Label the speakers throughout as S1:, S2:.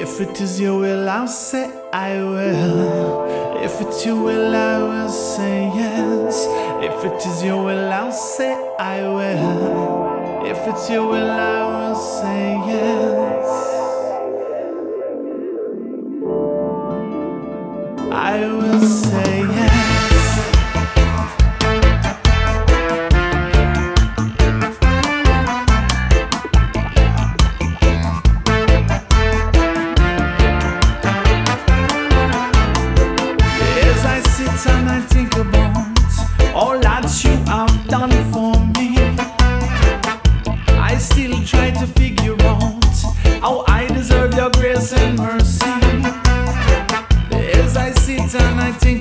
S1: If it is your will, I'll say I will. If it's your will, I will say yes. If it is your will, I'll say I will. If it's your will, I will say yes. I will say yes. And I think about all that you have done for me, I still try to figure out how I deserve your grace and mercy. As I sit and I think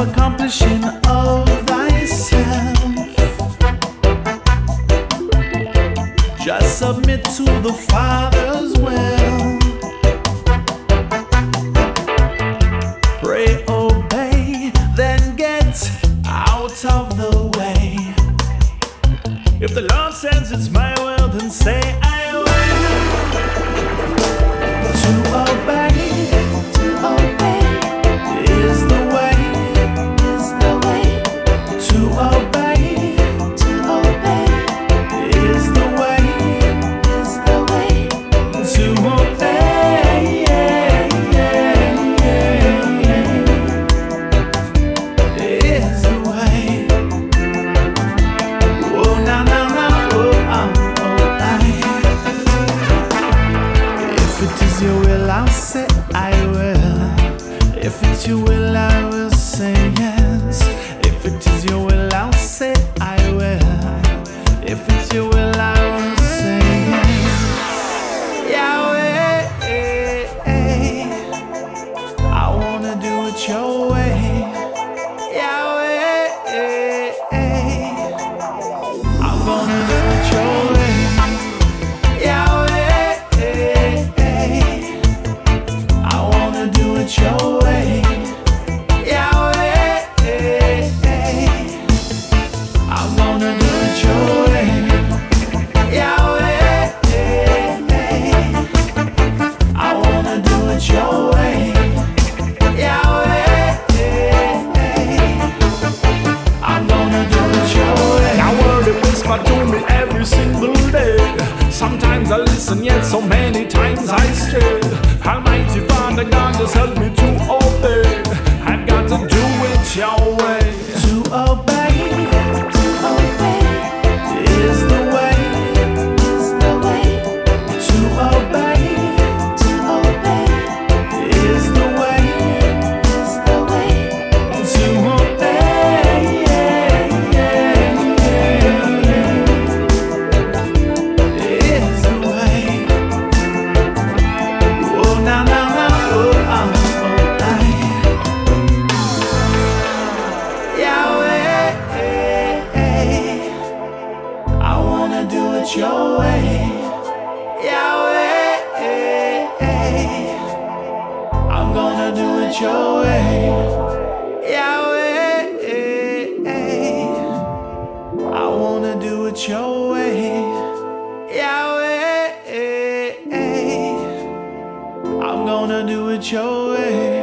S1: accomplishing of thyself. Just submit to the Father's will. Pray, obey, then get out of the way. If the Lord says it's my will, then say I will. To obey it's your will, I will say yes. If it is your will, I'll say I will. If it's your will
S2: every single day. Sometimes I listen, yet so many times I stray. Almighty Father God, just help me
S1: wanna do it your way. Yahweh, I'm gonna do it your way. Yahweh, I wanna do it your way. Yahweh, I'm gonna do it your way.